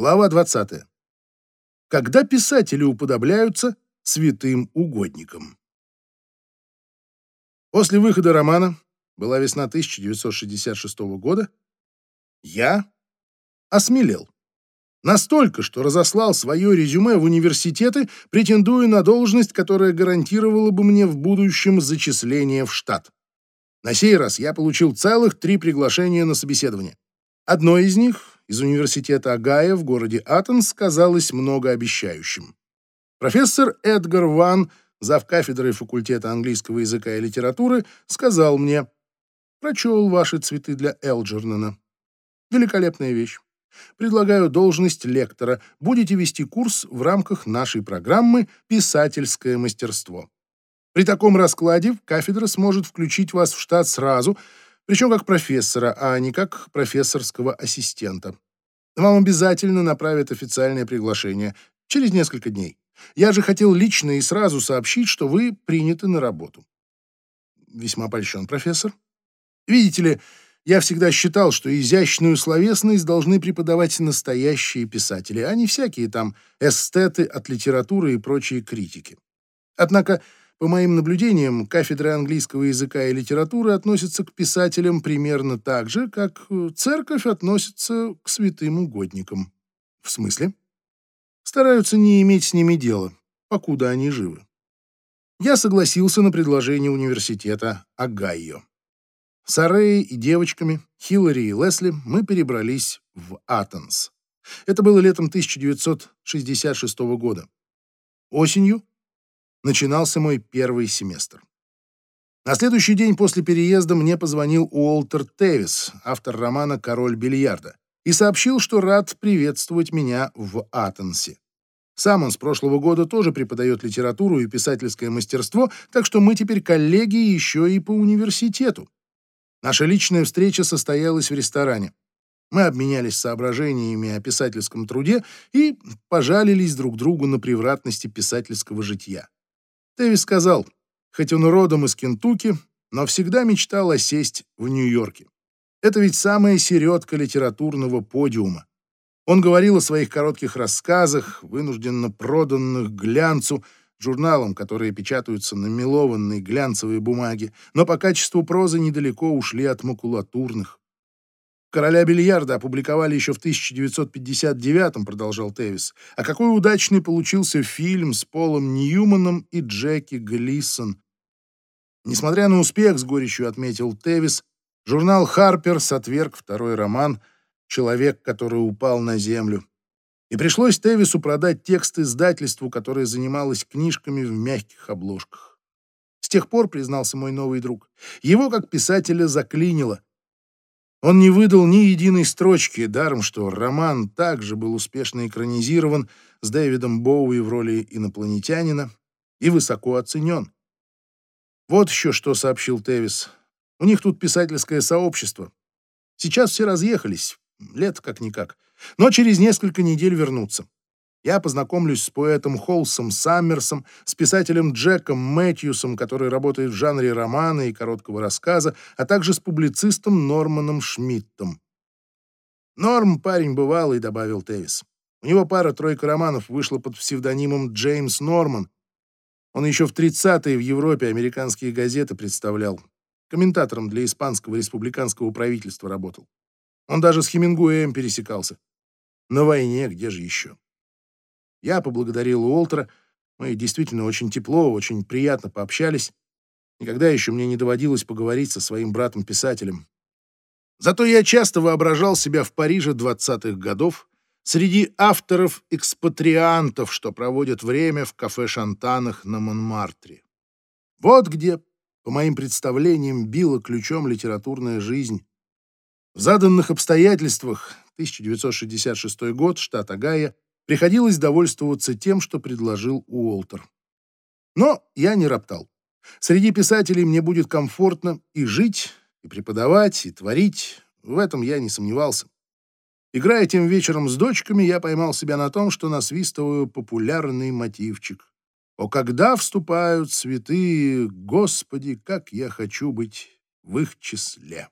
Глава 20. Когда писатели уподобляются святым угодникам. После выхода романа, была весна 1966 года, я осмелел. Настолько, что разослал свое резюме в университеты, претендуя на должность, которая гарантировала бы мне в будущем зачисление в штат. На сей раз я получил целых три приглашения на собеседование. Одно из них из университета Агая в городе Атенс казалось многообещающим. Профессор Эдгар Ван, зав. кафедрой факультета английского языка и литературы, сказал мне, «Прочел ваши цветы для Элджернона. Великолепная вещь. Предлагаю должность лектора. Будете вести курс в рамках нашей программы «Писательское мастерство». При таком раскладе кафедра сможет включить вас в штат сразу, причем как профессора, а не как профессорского ассистента. Вам обязательно направят официальное приглашение через несколько дней. Я же хотел лично и сразу сообщить, что вы приняты на работу. Весьма польщен, профессор. Видите ли, я всегда считал, что изящную словесность должны преподавать настоящие писатели, а не всякие там эстеты от литературы и прочие критики. Однако, по моим наблюдениям, кафедры английского языка и литературы относятся к писателям примерно так же, как церковь относится к святым угодникам. В смысле? Стараются не иметь с ними дела, покуда они живы. Я согласился на предложение университета Огайо. С Ореей и девочками, Хиллари и Лесли, мы перебрались в Атенс. Это было летом 1966 года. Осенью начинался мой первый семестр. На следующий день после переезда мне позвонил Уолтер Тевис, автор романа «Король бильярда», и сообщил, что рад приветствовать меня в Атенсе. Сам он с прошлого года тоже преподает литературу и писательское мастерство, так что мы теперь коллеги еще и по университету. Наша личная встреча состоялась в ресторане. Мы обменялись соображениями о писательском труде и пожалились друг другу на превратности писательского житья. Тэвис сказал, хоть он родом из Кентукки, но всегда мечтал осесть в Нью-Йорке. Это ведь самая середка литературного подиума. Он говорил о своих коротких рассказах, вынужденно проданных глянцу, журналам, которые печатаются на мелованной глянцевой бумаге, но по качеству прозы недалеко ушли от макулатурных. «Короля бильярда» опубликовали еще в 1959-м, продолжал Тевис. А какой удачный получился фильм с Полом Ньюманом и Джеки Глисон. Несмотря на успех, с горечью отметил Тевис, журнал «Харперс» отверг второй роман «Человек, который упал на землю». И пришлось Тевису продать текст издательству, которое занималось книжками в мягких обложках. С тех пор, признался мой новый друг, его как писателя заклинило. Он не выдал ни единой строчки, даром что роман также был успешно экранизирован с Дэвидом Боуи в роли инопланетянина и высоко оценен. Вот еще что сообщил Тевис. У них тут писательское сообщество. Сейчас все разъехались, лет как-никак но через несколько недель вернутся. Я познакомлюсь с поэтом Холсом Саммерсом, с писателем Джеком Мэтьюсом, который работает в жанре романа и короткого рассказа, а также с публицистом Норманом Шмидтом. «Норм парень бывалый», — добавил Тевис. «У него пара-тройка романов вышла под псевдонимом Джеймс Норман. Он еще в 30-е в Европе американские газеты представлял. Комментатором для испанского республиканского правительства работал. Он даже с Хемингуэем пересекался. На войне, где же еще? Я поблагодарил Уолтера. Мы действительно очень тепло, очень приятно пообщались. Никогда еще мне не доводилось поговорить со своим братом-писателем. Зато я часто воображал себя в Париже 20-х годов среди авторов-экспатриантов, что проводят время в кафе-шантанах на Монмартре. Вот где, по моим представлениям, била ключом литературная жизнь. В заданных обстоятельствах 1966 год, штат Огайо, приходилось довольствоваться тем, что предложил Уолтер. Но я не роптал. Среди писателей мне будет комфортно и жить, и преподавать, и творить. В этом я не сомневался. Играя тем вечером с дочками, я поймал себя на том, что насвистываю популярный мотивчик. «О, когда вступают святые, Господи, как я хочу быть в их числе!»